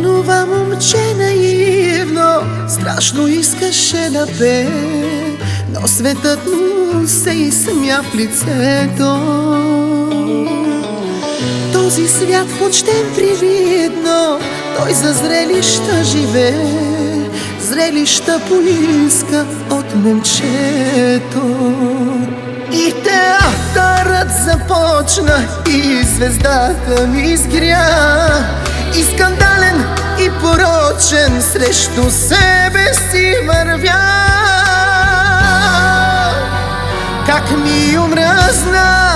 Онова момче наивно Страшно искаше да пее. Но светът му се изсмя в лицето. Този свят почтен привидно Той за зрелища живее Зрелища поиска от момчето. И театърът започна И звездата ми изгря. И скандален порочен Срещу себе си вървя. Как ми омръзна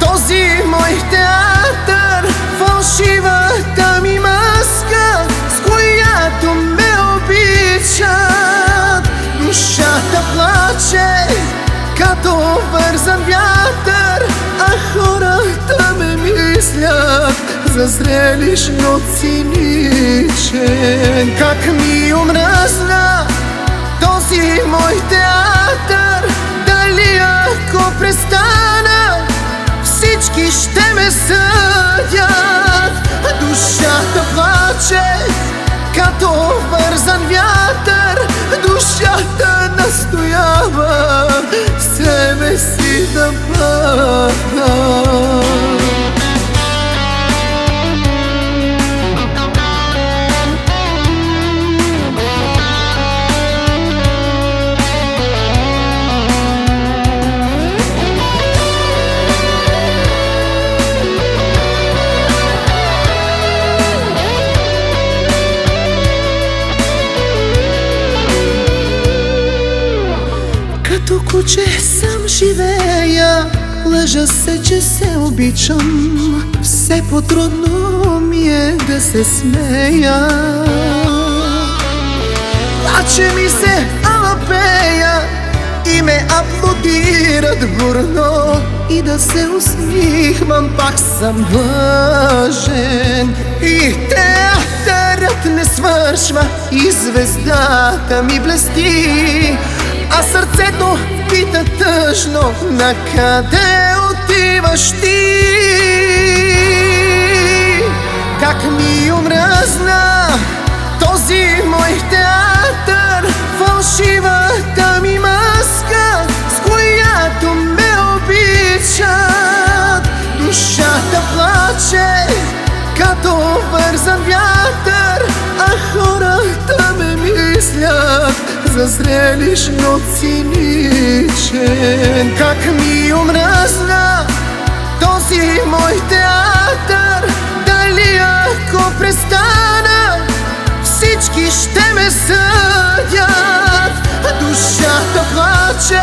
този мой театър Фалшивата ми маска С която ме обичат. Душата плаче като вързан вятър А мислят за зрелищно циничен. Как ми омръзна този мой театър Дали ако престана всички ще ме съдят. Душата плаче като вързан вятър. Душата настоява себе си да пада Като куче сам живея Лъжа се, че се обичам. Все по-трудно ми е да се смея. Плаче ми се, ала пея И ме аплодират бурно. И да се усмихвам, пак съм длъжен И театърът не свършва И звездата ми блести сърцето пита тъжно На къде отиваш ти? Как ми омръзна този мой театър Фалшивата ми маска С която ме обичат Душата плаче като вързан вятър А хората ме мислят за зрелищно циничен. Как ми омръзна този мой театър Дали ако престана всички ще ме съдят. Душата плаче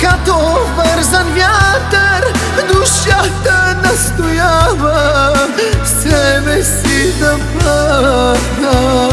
като вързан вятър. Душата настоява себе си да пада